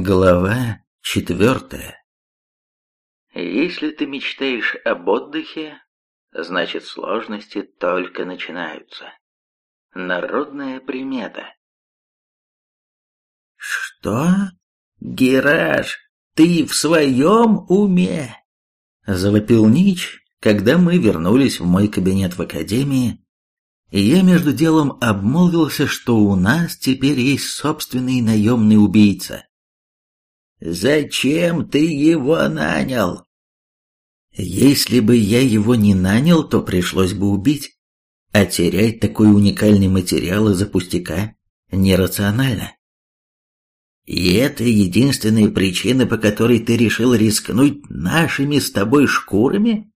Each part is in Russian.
Глава четвертая Если ты мечтаешь об отдыхе, значит сложности только начинаются. Народная примета. Что? Гераж, ты в своем уме? Завопил Нич, когда мы вернулись в мой кабинет в академии, и я между делом обмолвился, что у нас теперь есть собственный наемный убийца. Зачем ты его нанял? Если бы я его не нанял, то пришлось бы убить. А терять такой уникальный материал из-за пустяка нерационально. И это единственная причина, по которой ты решил рискнуть нашими с тобой шкурами?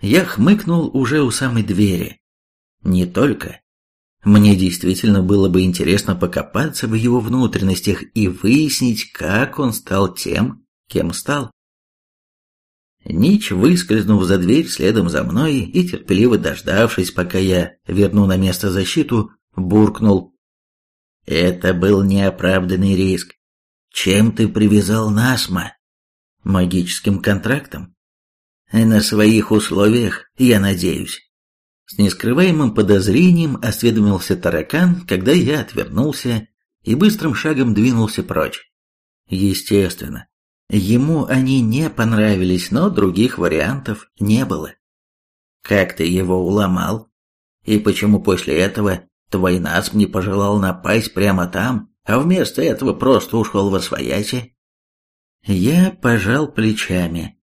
Я хмыкнул уже у самой двери. Не только. Мне действительно было бы интересно покопаться в его внутренностях и выяснить, как он стал тем, кем стал. Нич, выскользнув за дверь следом за мной и терпеливо дождавшись, пока я верну на место защиту, буркнул. «Это был неоправданный риск. Чем ты привязал Насма? Магическим контрактом? На своих условиях, я надеюсь». С нескрываемым подозрением осведомился таракан, когда я отвернулся и быстрым шагом двинулся прочь. Естественно, ему они не понравились, но других вариантов не было. Как ты его уломал? И почему после этого твой насп не пожелал напасть прямо там, а вместо этого просто ушел во свояси? Я пожал плечами.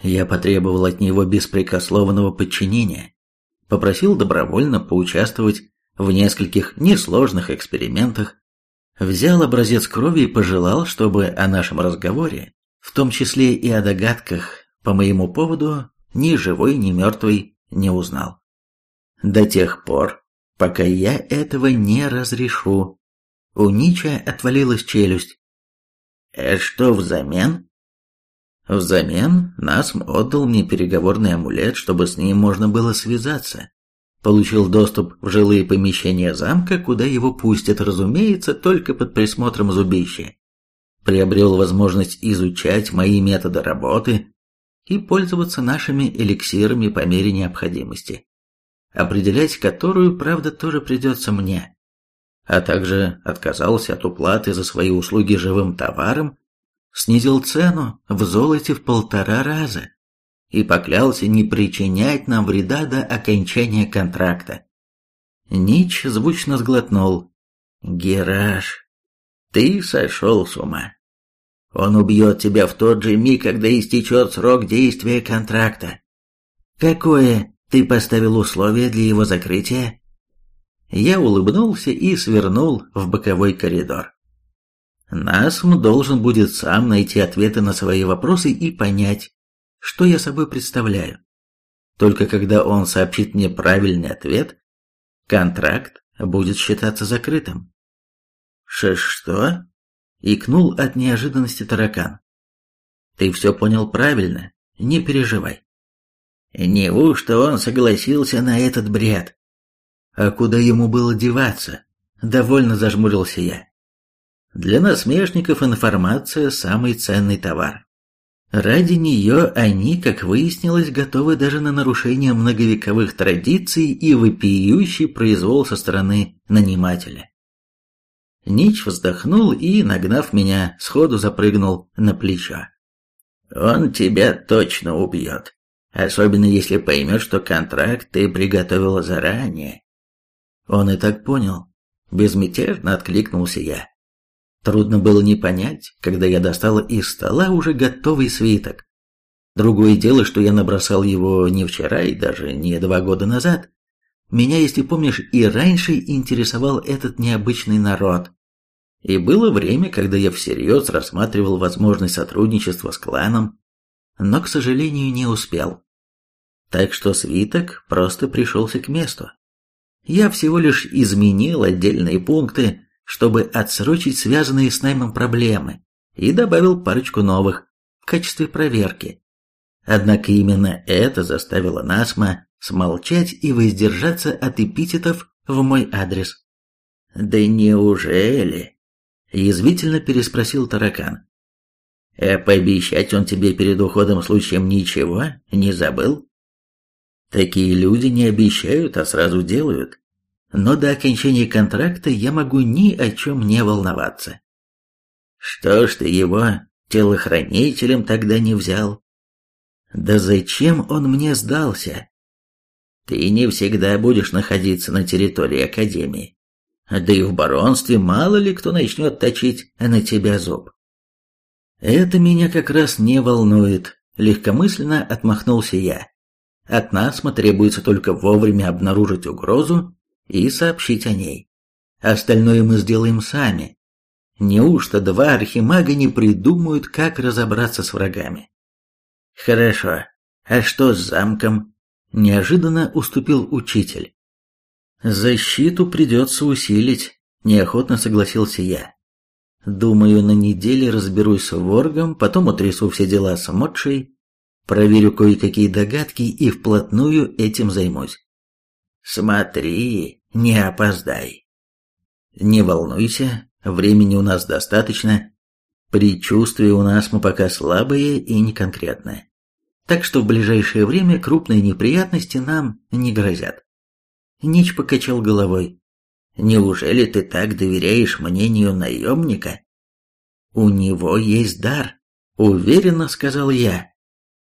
Я потребовал от него беспрекословного подчинения попросил добровольно поучаствовать в нескольких несложных экспериментах, взял образец крови и пожелал, чтобы о нашем разговоре, в том числе и о догадках по моему поводу, ни живой, ни мертвый не узнал. До тех пор, пока я этого не разрешу. У Нича отвалилась челюсть. «А что взамен?» Взамен Насм отдал мне переговорный амулет, чтобы с ним можно было связаться. Получил доступ в жилые помещения замка, куда его пустят, разумеется, только под присмотром зубища. Приобрел возможность изучать мои методы работы и пользоваться нашими эликсирами по мере необходимости, определять которую, правда, тоже придется мне. А также отказался от уплаты за свои услуги живым товаром снизил цену в золоте в полтора раза и поклялся не причинять нам вреда до окончания контракта. Нич звучно сглотнул. «Гераш, ты сошел с ума. Он убьет тебя в тот же миг, когда истечет срок действия контракта. Какое ты поставил условие для его закрытия?» Я улыбнулся и свернул в боковой коридор. Насм должен будет сам найти ответы на свои вопросы и понять, что я собой представляю. Только когда он сообщит мне правильный ответ, контракт будет считаться закрытым. «Ш что?» — икнул от неожиданности таракан. «Ты все понял правильно, не переживай». Неужто он согласился на этот бред? А куда ему было деваться? Довольно зажмурился я. Для насмешников информация – самый ценный товар. Ради нее они, как выяснилось, готовы даже на нарушение многовековых традиций и вопиющий произвол со стороны нанимателя. Нич вздохнул и, нагнав меня, сходу запрыгнул на плечо. «Он тебя точно убьет, особенно если поймет, что контракт ты приготовила заранее». Он и так понял. Безмятежно откликнулся я. Трудно было не понять, когда я достала из стола уже готовый свиток. Другое дело, что я набросал его не вчера и даже не два года назад. Меня, если помнишь, и раньше интересовал этот необычный народ. И было время, когда я всерьез рассматривал возможность сотрудничества с кланом, но, к сожалению, не успел. Так что свиток просто пришелся к месту. Я всего лишь изменил отдельные пункты, чтобы отсрочить связанные с наймом проблемы, и добавил парочку новых в качестве проверки. Однако именно это заставило Насма смолчать и воздержаться от эпитетов в мой адрес. «Да неужели? Язвительно переспросил таракан. «А пообещать он тебе перед уходом случаем ничего не забыл?» «Такие люди не обещают, а сразу делают. Но до окончания контракта я могу ни о чем не волноваться». «Что ж ты его телохранителем тогда не взял?» «Да зачем он мне сдался?» «Ты не всегда будешь находиться на территории Академии. Да и в баронстве мало ли кто начнет точить на тебя зуб. Это меня как раз не волнует, легкомысленно отмахнулся я. От нас требуется только вовремя обнаружить угрозу и сообщить о ней. Остальное мы сделаем сами. Неужто два архимага не придумают, как разобраться с врагами? Хорошо. А что с замком? Неожиданно уступил учитель. «Защиту придется усилить», – неохотно согласился я. «Думаю, на неделе разберусь с Воргом, потом утрясу все дела с Модшей, проверю кое-какие догадки и вплотную этим займусь». «Смотри, не опоздай». «Не волнуйся, времени у нас достаточно. Предчувствия у нас мы пока слабые и неконкретные. Так что в ближайшее время крупные неприятности нам не грозят». Нич покачал головой. «Неужели ты так доверяешь мнению наемника?» «У него есть дар», — уверенно сказал я.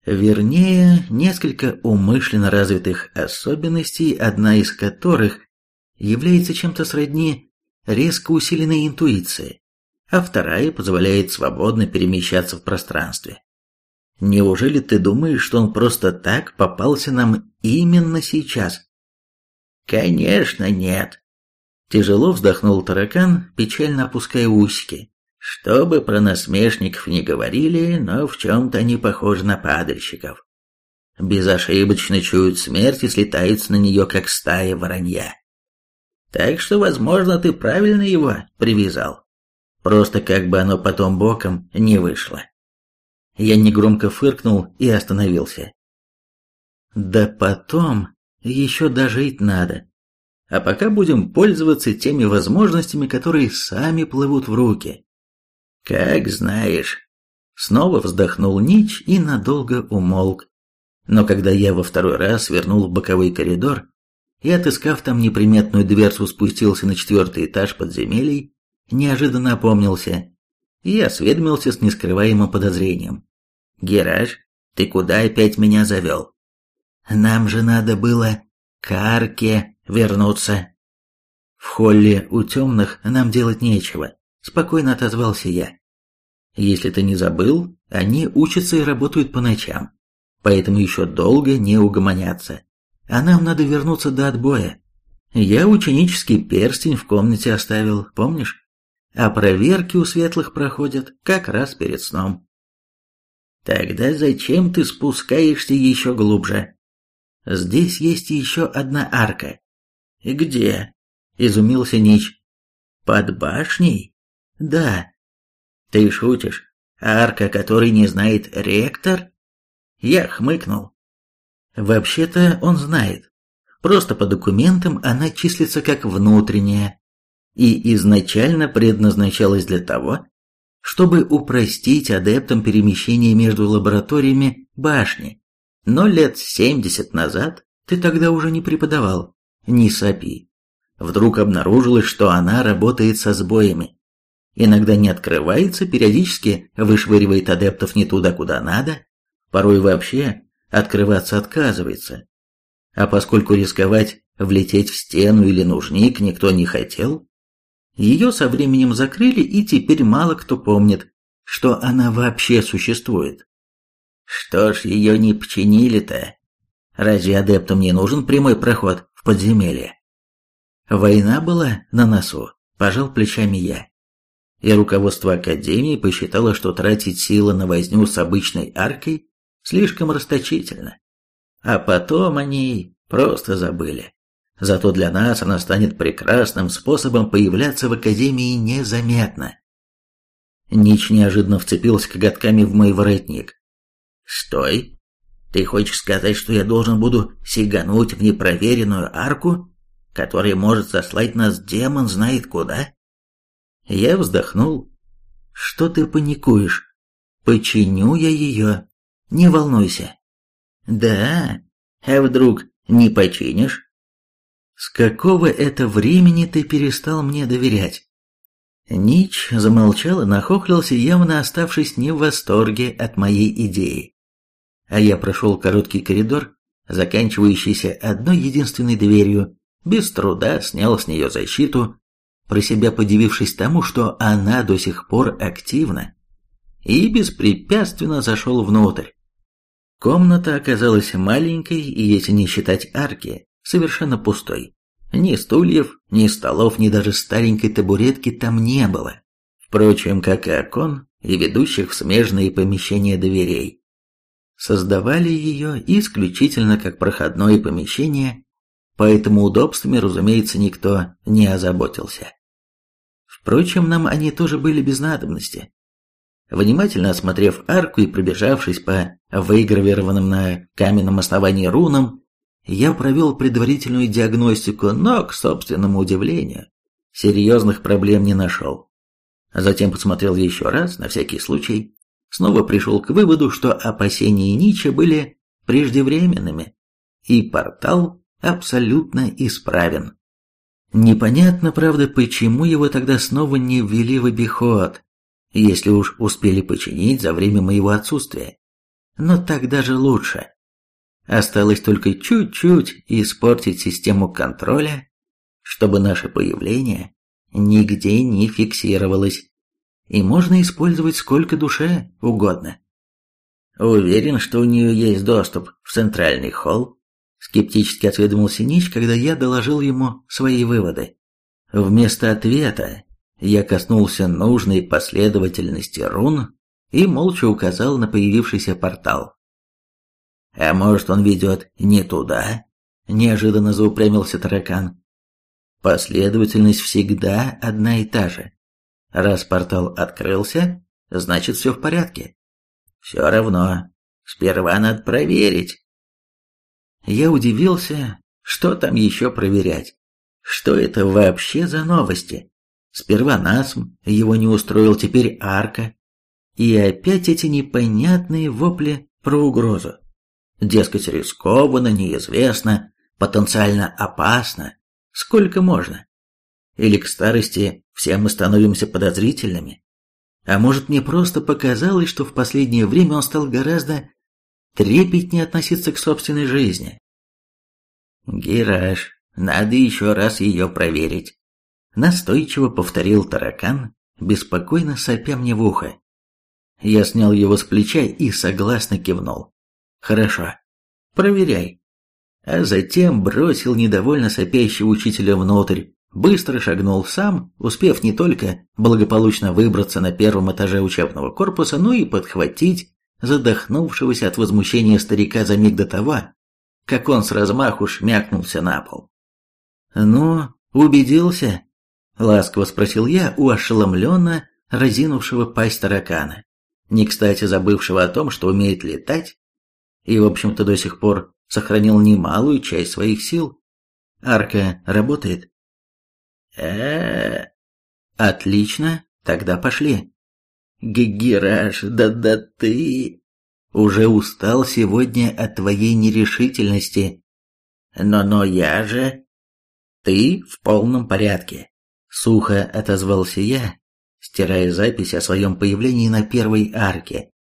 Вернее, несколько умышленно развитых особенностей, одна из которых является чем-то сродни резко усиленной интуиции, а вторая позволяет свободно перемещаться в пространстве. Неужели ты думаешь, что он просто так попался нам именно сейчас? Конечно, нет. Тяжело вздохнул таракан, печально опуская усики. Что бы про насмешников не говорили, но в чем-то они похожи на падальщиков. Безошибочно чуют смерть и слетаются на нее, как стая воронья. Так что, возможно, ты правильно его привязал. Просто как бы оно потом боком не вышло. Я негромко фыркнул и остановился. Да потом еще дожить надо. А пока будем пользоваться теми возможностями, которые сами плывут в руки. Как знаешь. Снова вздохнул Нич и надолго умолк. Но когда я во второй раз вернул в боковой коридор и, отыскав там неприметную дверцу, спустился на четвертый этаж подземелий, неожиданно опомнился и осведомился с нескрываемым подозрением. «Гераж, ты куда опять меня завел?» Нам же надо было к арке вернуться. В холле у темных нам делать нечего, спокойно отозвался я. Если ты не забыл, они учатся и работают по ночам, поэтому еще долго не угомонятся. А нам надо вернуться до отбоя. Я ученический перстень в комнате оставил, помнишь? А проверки у светлых проходят как раз перед сном. Тогда зачем ты спускаешься еще глубже? Здесь есть еще одна арка. Где? Изумился Нич. Под башней? Да. Ты шутишь? Арка, которой не знает ректор? Я хмыкнул. Вообще-то он знает. Просто по документам она числится как внутренняя и изначально предназначалась для того, чтобы упростить адептам перемещение между лабораториями башни. Но лет семьдесят назад ты тогда уже не преподавал, не сопи. Вдруг обнаружилось, что она работает со сбоями. Иногда не открывается, периодически вышвыривает адептов не туда, куда надо, порой вообще открываться отказывается. А поскольку рисковать влететь в стену или нужник никто не хотел, ее со временем закрыли, и теперь мало кто помнит, что она вообще существует. Что ж ее не починили-то? Разве адептам не нужен прямой проход в подземелье? Война была на носу, пожал плечами я. И руководство Академии посчитало, что тратить силы на возню с обычной аркой слишком расточительно. А потом они просто забыли. Зато для нас она станет прекрасным способом появляться в Академии незаметно. Нич неожиданно вцепился коготками в мой воротник. «Стой! Ты хочешь сказать, что я должен буду сигануть в непроверенную арку, которая может заслать нас демон знает куда?» Я вздохнул. Что ты паникуешь? Починю я ее. Не волнуйся. Да? А вдруг не починишь? С какого это времени ты перестал мне доверять? Нич замолчал и нахохлился, явно оставшись не в восторге от моей идеи. А я прошел короткий коридор, заканчивающийся одной единственной дверью, без труда снял с нее защиту, про себя подивившись тому, что она до сих пор активна, и беспрепятственно зашел внутрь. Комната оказалась маленькой и, если не считать арки, совершенно пустой. Ни стульев, ни столов, ни даже старенькой табуретки там не было. Впрочем, как и окон и ведущих в смежные помещения дверей. Создавали ее исключительно как проходное помещение, поэтому удобствами, разумеется, никто не озаботился. Впрочем, нам они тоже были без надобности. Внимательно осмотрев арку и пробежавшись по выгравированным на каменном основании рунам, я провел предварительную диагностику, но, к собственному удивлению, серьезных проблем не нашел. Затем посмотрел еще раз, на всякий случай, снова пришел к выводу, что опасения Нича были преждевременными, и портал абсолютно исправен. Непонятно, правда, почему его тогда снова не ввели в обиход, если уж успели починить за время моего отсутствия. Но так даже лучше. Осталось только чуть-чуть испортить систему контроля, чтобы наше появление нигде не фиксировалось, и можно использовать сколько душе угодно. Уверен, что у нее есть доступ в центральный холл, скептически осведомился Нич, когда я доложил ему свои выводы. Вместо ответа я коснулся нужной последовательности рун и молча указал на появившийся портал. «А может, он ведет не туда?» – неожиданно заупрямился таракан. «Последовательность всегда одна и та же. Раз портал открылся, значит, все в порядке. Все равно, сперва надо проверить». Я удивился, что там еще проверять. Что это вообще за новости? Сперва Насм его не устроил, теперь Арка. И опять эти непонятные вопли про угрозу. Дескать, рискованно, неизвестно, потенциально опасно. Сколько можно? Или к старости все мы становимся подозрительными? А может, мне просто показалось, что в последнее время он стал гораздо трепетнее относиться к собственной жизни? Гираж, надо еще раз ее проверить. Настойчиво повторил таракан, беспокойно сопя мне в ухо. Я снял его с плеча и согласно кивнул. «Хорошо, проверяй». А затем бросил недовольно сопящего учителя внутрь, быстро шагнул сам, успев не только благополучно выбраться на первом этаже учебного корпуса, но и подхватить задохнувшегося от возмущения старика за миг до того, как он с размаху шмякнулся на пол. «Ну, убедился?» Ласково спросил я у ошеломленно разинувшего пасть таракана, не кстати забывшего о том, что умеет летать, и, в общем-то, до сих пор сохранил немалую часть своих сил. Арка работает? э Отлично, тогда пошли. Гигираж, да-да ты... Уже устал сегодня от твоей нерешительности. Но-но я же... Ты в полном порядке. Сухо отозвался я, стирая запись о своем появлении на первой арке,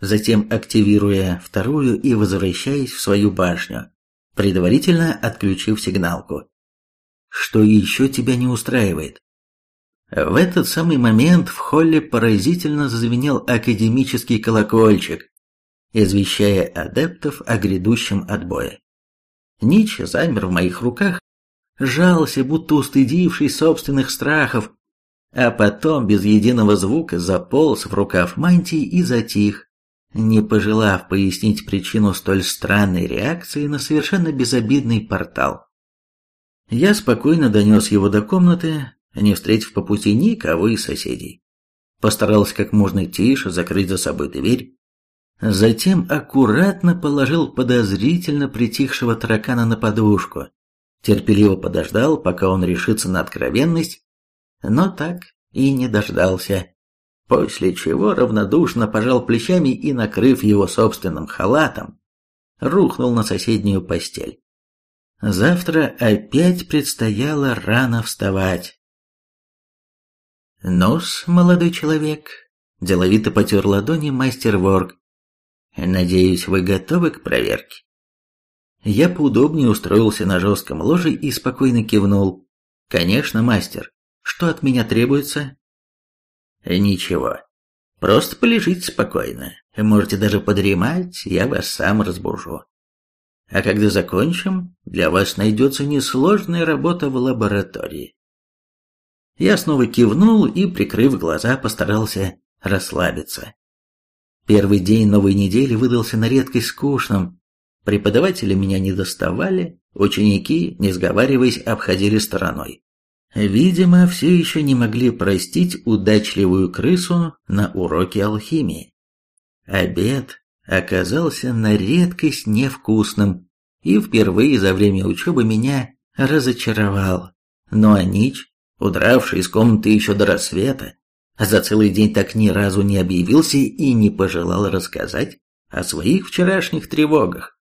затем активируя вторую и возвращаясь в свою башню, предварительно отключив сигналку. Что еще тебя не устраивает? В этот самый момент в холле поразительно зазвенел академический колокольчик, извещая адептов о грядущем отбое. Нич замер в моих руках, жался, будто устыдивший собственных страхов, а потом без единого звука заполз в рукав мантии и затих, не пожелав пояснить причину столь странной реакции на совершенно безобидный портал. Я спокойно донес его до комнаты, не встретив по пути никого из соседей. Постарался как можно тише закрыть за собой дверь, затем аккуратно положил подозрительно притихшего таракана на подушку, терпеливо подождал, пока он решится на откровенность, но так и не дождался, после чего равнодушно пожал плечами и, накрыв его собственным халатом, рухнул на соседнюю постель. Завтра опять предстояло рано вставать. «Ну-с, молодой человек», — деловито потер ладони мастер Ворк, — «надеюсь, вы готовы к проверке?» Я поудобнее устроился на жестком ложе и спокойно кивнул. «Конечно, мастер. Что от меня требуется?» «Ничего. Просто полежите спокойно. Можете даже подремать, я вас сам разбужу. А когда закончим, для вас найдется несложная работа в лаборатории». Я снова кивнул и, прикрыв глаза, постарался расслабиться. Первый день новой недели выдался на редкость скучным. Преподаватели меня не доставали, ученики, не сговариваясь, обходили стороной. Видимо, все еще не могли простить удачливую крысу на уроке алхимии. Обед оказался на редкость невкусным и впервые за время учебы меня разочаровал. Но Анич, удравший из комнаты еще до рассвета, за целый день так ни разу не объявился и не пожелал рассказать о своих вчерашних тревогах.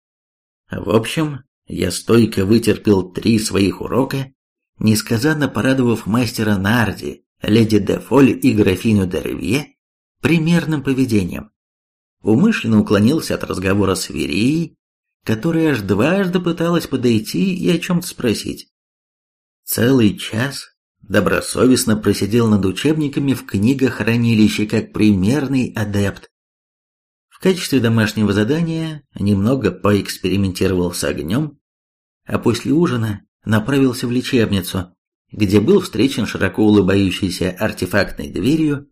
В общем, я стойко вытерпел три своих урока несказанно порадовав мастера Нарди, леди Дефоль и графиню Деревье примерным поведением. Умышленно уклонился от разговора с Верией, которая аж дважды пыталась подойти и о чем-то спросить. Целый час добросовестно просидел над учебниками в книгохранилище как примерный адепт. В качестве домашнего задания немного поэкспериментировал с огнем, а после ужина направился в лечебницу, где был встречен широко улыбающейся артефактной дверью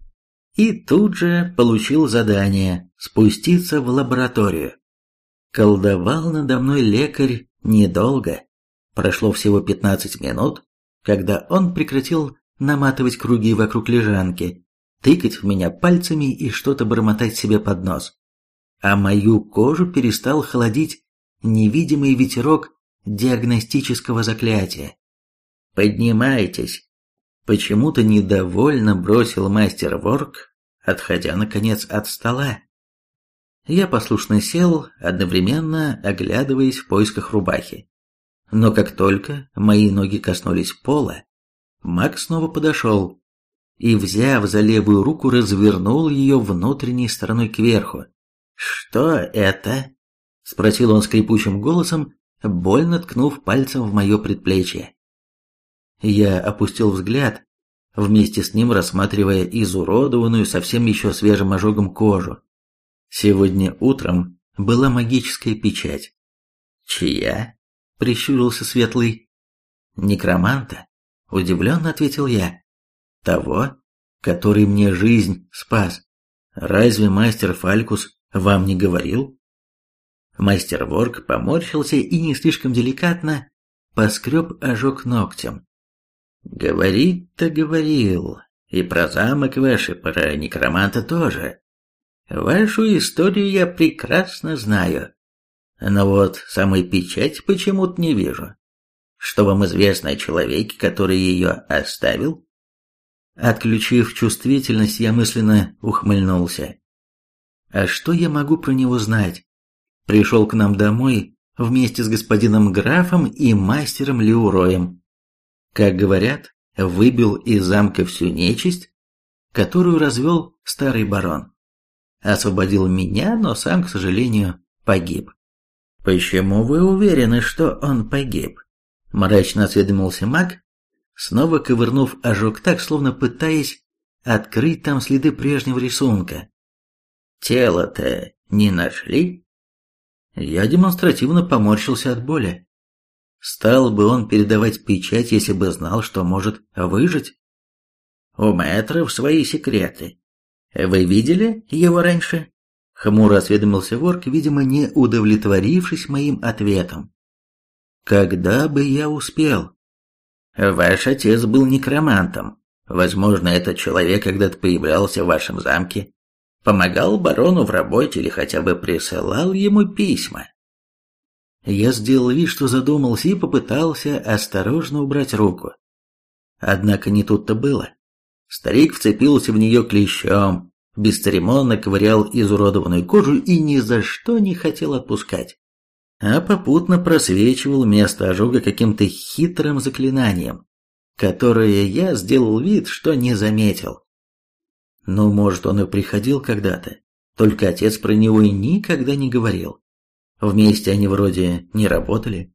и тут же получил задание спуститься в лабораторию. Колдовал надо мной лекарь недолго. Прошло всего 15 минут, когда он прекратил наматывать круги вокруг лежанки, тыкать в меня пальцами и что-то бормотать себе под нос. А мою кожу перестал холодить невидимый ветерок диагностического заклятия. «Поднимайтесь!» Почему-то недовольно бросил мастер Ворк, отходя, наконец, от стола. Я послушно сел, одновременно оглядываясь в поисках рубахи. Но как только мои ноги коснулись пола, маг снова подошел и, взяв за левую руку, развернул ее внутренней стороной кверху. «Что это?» — спросил он скрипучим голосом, больно ткнув пальцем в мое предплечье. Я опустил взгляд, вместе с ним рассматривая изуродованную совсем еще свежим ожогом кожу. Сегодня утром была магическая печать. «Чья?» — прищурился Светлый. «Некроманта?» — удивленно ответил я. «Того, который мне жизнь спас. Разве мастер Фалькус вам не говорил?» Мастер Ворк поморщился и не слишком деликатно поскреб ожог ногтем. «Говорить-то говорил, и про замок ваш, и про некроманта тоже. Вашу историю я прекрасно знаю, но вот самой печать почему-то не вижу. Что вам известно о человеке, который ее оставил?» Отключив чувствительность, я мысленно ухмыльнулся. «А что я могу про него знать?» пришел к нам домой вместе с господином графом и мастером Леуроем. Как говорят, выбил из замка всю нечисть, которую развел старый барон. Освободил меня, но сам, к сожалению, погиб. «Почему вы уверены, что он погиб?» Мрачно осведомился маг, снова ковырнув ожог так, словно пытаясь открыть там следы прежнего рисунка. «Тело-то не нашли?» Я демонстративно поморщился от боли. Стал бы он передавать печать, если бы знал, что может выжить? У мэтров свои секреты. Вы видели его раньше? Хмуро осведомился ворк, видимо, не удовлетворившись моим ответом. Когда бы я успел? Ваш отец был некромантом. Возможно, этот человек когда-то появлялся в вашем замке помогал барону в работе или хотя бы присылал ему письма. Я сделал вид, что задумался и попытался осторожно убрать руку. Однако не тут-то было. Старик вцепился в нее клещом, бесцеремонно ковырял изуродованную кожу и ни за что не хотел отпускать. А попутно просвечивал место ожога каким-то хитрым заклинанием, которое я сделал вид, что не заметил. Ну, может, он и приходил когда-то, только отец про него и никогда не говорил. Вместе они вроде не работали.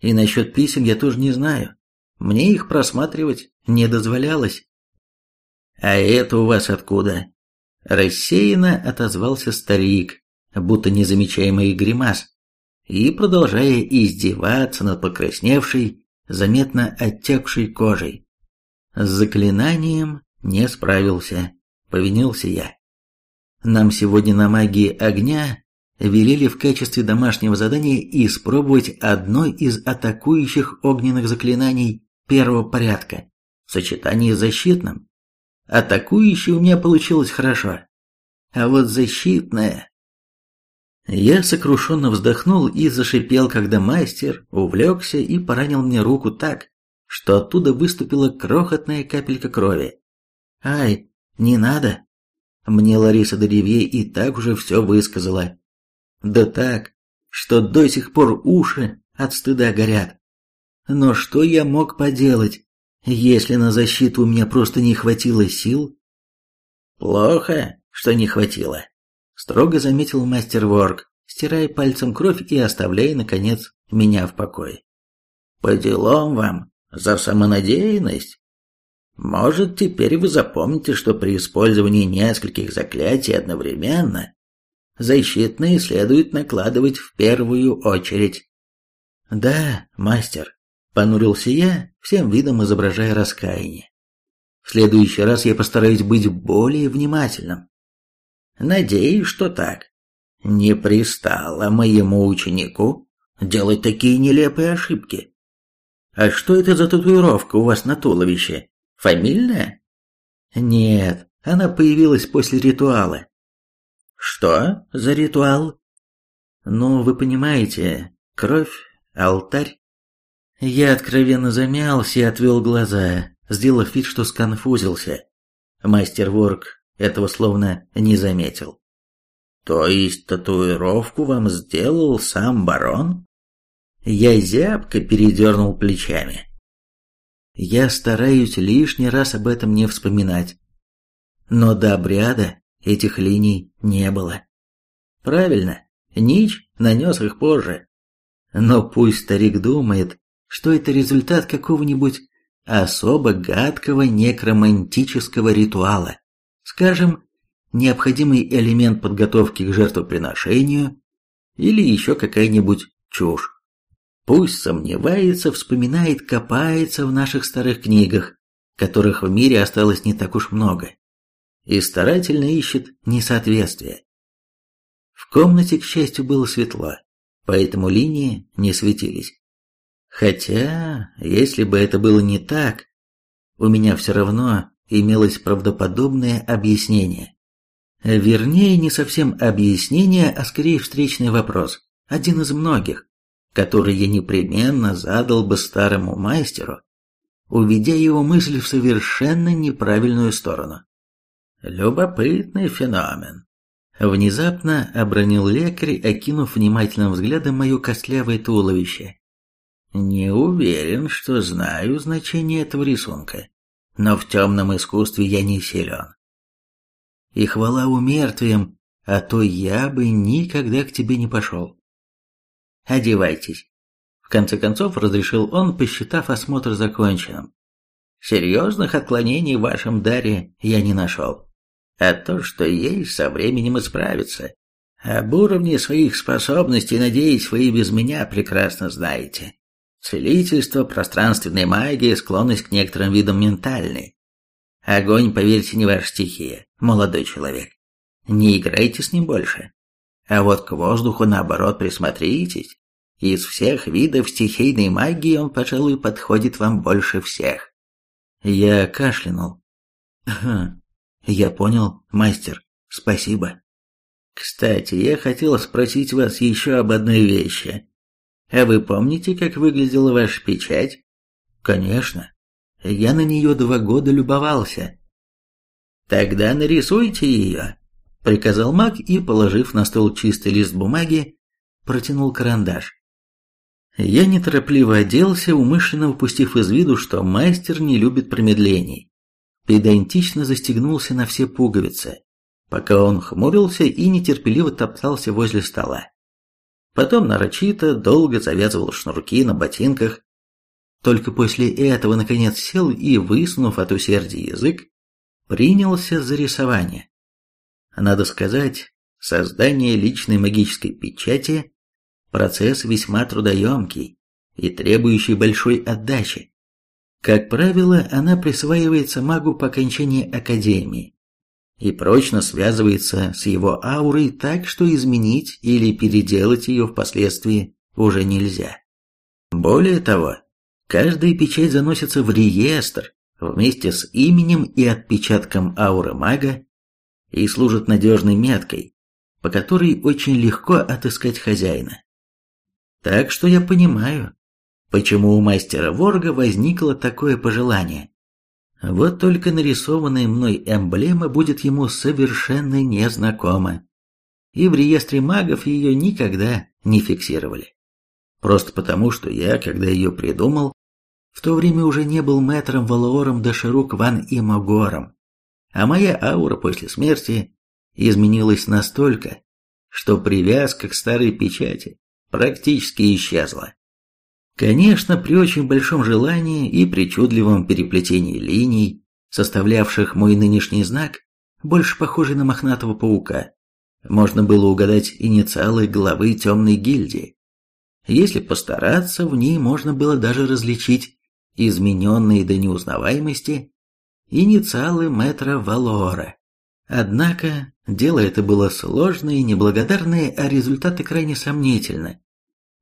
И насчет писем я тоже не знаю. Мне их просматривать не дозволялось. «А это у вас откуда?» Рассеянно отозвался старик, будто не замечая моих гримас, и продолжая издеваться над покрасневшей, заметно оттекшей кожей. С заклинанием не справился, повинился я. Нам сегодня на магии огня велели в качестве домашнего задания испробовать одно из атакующих огненных заклинаний первого порядка в сочетании с защитным. Атакующее у меня получилось хорошо, а вот защитное... Я сокрушенно вздохнул и зашипел, когда мастер увлекся и поранил мне руку так, что оттуда выступила крохотная капелька крови. «Ай, не надо!» Мне Лариса Деревье и так уже все высказала. Да так, что до сих пор уши от стыда горят. Но что я мог поделать, если на защиту у меня просто не хватило сил? Плохо, что не хватило, строго заметил мастер Ворк, стирая пальцем кровь и оставляя, наконец, меня в покое. По делам вам, за самонадеянность. Может, теперь вы запомните, что при использовании нескольких заклятий одновременно защитные следует накладывать в первую очередь. Да, мастер, понурился я, всем видом изображая раскаяние. В следующий раз я постараюсь быть более внимательным. Надеюсь, что так. Не пристало моему ученику делать такие нелепые ошибки. А что это за татуировка у вас на туловище? Фамильная? Нет, она появилась после ритуала. Что за ритуал? Ну, вы понимаете, кровь, алтарь. Я откровенно замялся и отвел глаза, сделав вид, что сконфузился. Мастер Ворк этого словно не заметил. То есть татуировку вам сделал сам барон? Я зябко передернул плечами. Я стараюсь лишний раз об этом не вспоминать. Но до обряда этих линий не было. Правильно, Нич нанес их позже. Но пусть старик думает, что это результат какого-нибудь особо гадкого некромантического ритуала. Скажем, необходимый элемент подготовки к жертвоприношению или еще какая-нибудь чушь. Пусть сомневается, вспоминает, копается в наших старых книгах, которых в мире осталось не так уж много, и старательно ищет несоответствия. В комнате, к счастью, было светло, поэтому линии не светились. Хотя, если бы это было не так, у меня все равно имелось правдоподобное объяснение. Вернее, не совсем объяснение, а скорее встречный вопрос, один из многих который я непременно задал бы старому мастеру, уведя его мысль в совершенно неправильную сторону. Любопытный феномен. Внезапно обронил лекарь, окинув внимательным взглядом мое костлявое туловище. Не уверен, что знаю значение этого рисунка, но в темном искусстве я не силен. И хвала умертвиям, а то я бы никогда к тебе не пошел. Одевайтесь. В конце концов разрешил он, посчитав осмотр законченным. Серьезных отклонений в вашем даре я не нашел. А то, что есть, со временем исправится. Об уровне своих способностей, надеюсь, вы и без меня прекрасно знаете. Целительство, пространственная магия, склонность к некоторым видам ментальной. Огонь, поверьте, не ваша стихия, молодой человек. Не играйте с ним больше. А вот к воздуху, наоборот, присмотритесь. Из всех видов стихийной магии он, пожалуй, подходит вам больше всех. Я кашлянул. Я понял, мастер. Спасибо. Кстати, я хотел спросить вас еще об одной вещи. А вы помните, как выглядела ваша печать? Конечно. Я на нее два года любовался. Тогда нарисуйте ее, приказал маг и, положив на стол чистый лист бумаги, протянул карандаш. Я неторопливо оделся, умышленно упустив из виду, что мастер не любит промедлений. Педантично застегнулся на все пуговицы, пока он хмурился и нетерпеливо топтался возле стола. Потом нарочито долго завязывал шнурки на ботинках. Только после этого, наконец, сел и, высунув от усердия язык, принялся за рисование. Надо сказать, создание личной магической печати – процесс весьма трудоемкий и требующий большой отдачи. Как правило, она присваивается магу по окончании академии и прочно связывается с его аурой так, что изменить или переделать ее впоследствии уже нельзя. Более того, каждая печать заносится в реестр вместе с именем и отпечатком ауры мага и служит надежной меткой, по которой очень легко отыскать хозяина. Так что я понимаю, почему у мастера Ворга возникло такое пожелание. Вот только нарисованная мной эмблема будет ему совершенно незнакома. И в реестре магов ее никогда не фиксировали. Просто потому, что я, когда ее придумал, в то время уже не был мэтром Валоором Даширук Ван Имогором, а моя аура после смерти изменилась настолько, что привязка к старой печати практически исчезла. Конечно, при очень большом желании и причудливом переплетении линий, составлявших мой нынешний знак, больше похожий на мохнатого паука, можно было угадать инициалы главы темной гильдии. Если постараться, в ней можно было даже различить измененные до неузнаваемости инициалы мэтра Валора. Однако, дело это было сложное и неблагодарное, а результаты крайне сомнительны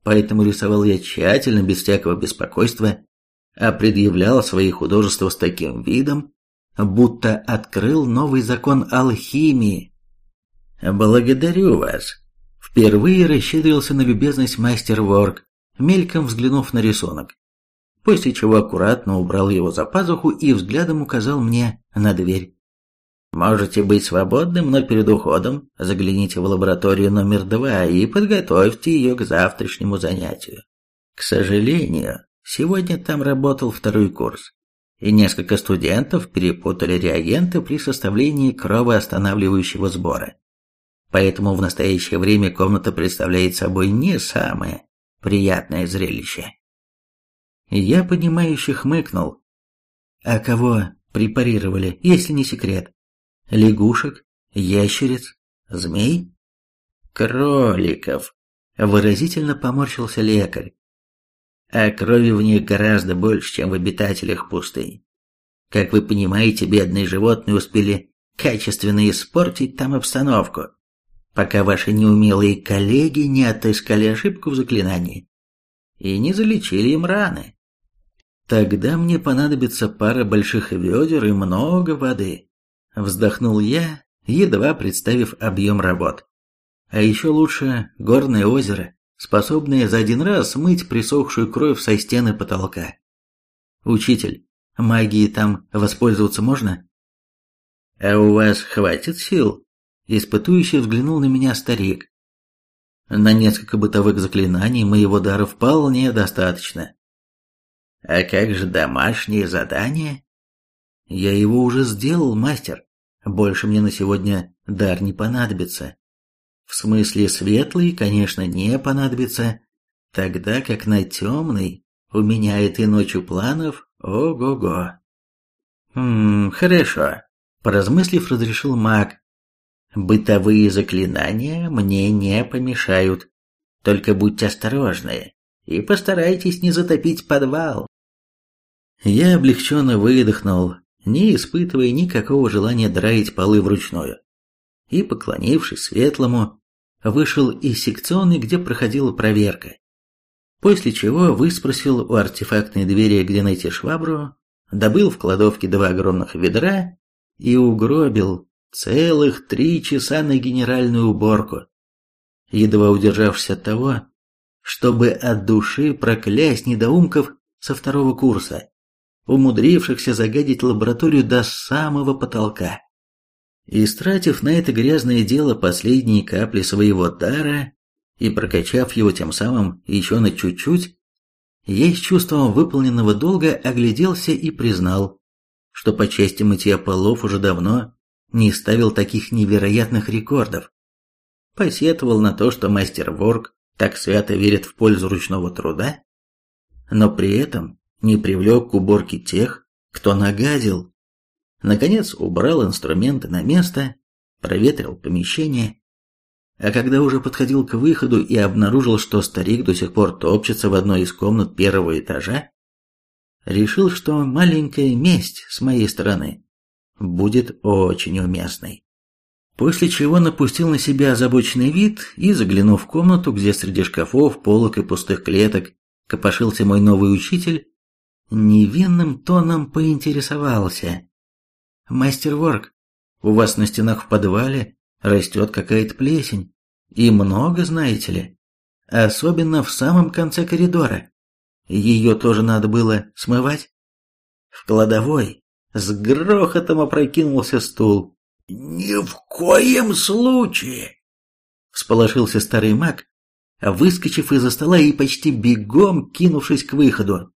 поэтому рисовал я тщательно, без всякого беспокойства, а предъявлял свои художества с таким видом, будто открыл новый закон алхимии. «Благодарю вас!» Впервые расщедрился на любезность мастер Ворк, мельком взглянув на рисунок, после чего аккуратно убрал его за пазуху и взглядом указал мне на дверь. Можете быть свободным, но перед уходом загляните в лабораторию номер два и подготовьте ее к завтрашнему занятию. К сожалению, сегодня там работал второй курс, и несколько студентов перепутали реагенты при составлении кровоостанавливающего сбора. Поэтому в настоящее время комната представляет собой не самое приятное зрелище. Я понимающе хмыкнул. А кого препарировали, если не секрет? Лягушек, ящериц, змей? Кроликов, выразительно поморщился лекарь. А крови в них гораздо больше, чем в обитателях пустынь. Как вы понимаете, бедные животные успели качественно испортить там обстановку, пока ваши неумелые коллеги не отыскали ошибку в заклинании и не залечили им раны. Тогда мне понадобится пара больших ведер и много воды. Вздохнул я, едва представив объем работ. А еще лучше горное озеро, способное за один раз смыть присохшую кровь со стены потолка. Учитель, магией там воспользоваться можно? А у вас хватит сил? Испытующий взглянул на меня старик. На несколько бытовых заклинаний моего дара вполне достаточно. А как же домашние задания? Я его уже сделал, мастер. Больше мне на сегодня дар не понадобится. В смысле светлый, конечно, не понадобится, тогда как на темный у меня этой ночью планов ого-го. Хм, хорошо. Поразмыслив, разрешил маг. Бытовые заклинания мне не помешают. Только будьте осторожны и постарайтесь не затопить подвал. Я облегченно выдохнул, не испытывая никакого желания драить полы вручную. И, поклонившись светлому, вышел из секционной, где проходила проверка. После чего выспросил у артефактной двери, где найти швабру, добыл в кладовке два огромных ведра и угробил целых три часа на генеральную уборку, едва удержавшись от того, чтобы от души проклясть недоумков со второго курса умудрившихся загадить лабораторию до самого потолка. Истратив на это грязное дело последние капли своего дара и прокачав его тем самым еще на чуть-чуть, я с чувством выполненного долга огляделся и признал, что по части мытья полов уже давно не ставил таких невероятных рекордов. Посетовал на то, что мастер Ворк так свято верит в пользу ручного труда, но при этом не привлек к уборке тех, кто нагадил. Наконец убрал инструменты на место, проветрил помещение, а когда уже подходил к выходу и обнаружил, что старик до сих пор топчется в одной из комнат первого этажа, решил, что маленькая месть с моей стороны будет очень уместной. После чего напустил на себя озабоченный вид и, заглянув в комнату, где среди шкафов, полок и пустых клеток копошился мой новый учитель, невинным тоном поинтересовался. «Мастер Ворк, у вас на стенах в подвале растет какая-то плесень. И много, знаете ли. Особенно в самом конце коридора. Ее тоже надо было смывать. В кладовой с грохотом опрокинулся стул. «Ни в коем случае!» Всполошился старый маг, выскочив из-за стола и почти бегом кинувшись к выходу.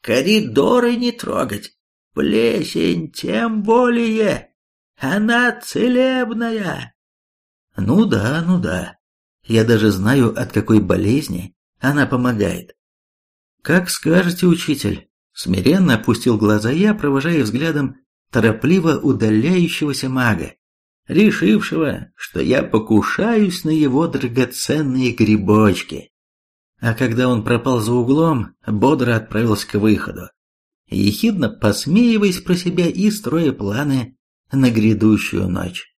«Коридоры не трогать, плесень тем более, она целебная!» «Ну да, ну да, я даже знаю, от какой болезни она помогает». «Как скажете, учитель», — смиренно опустил глаза я, провожая взглядом торопливо удаляющегося мага, решившего, что я покушаюсь на его драгоценные грибочки. А когда он пропал за углом, бодро отправился к выходу, ехидно посмеиваясь про себя и строя планы на грядущую ночь.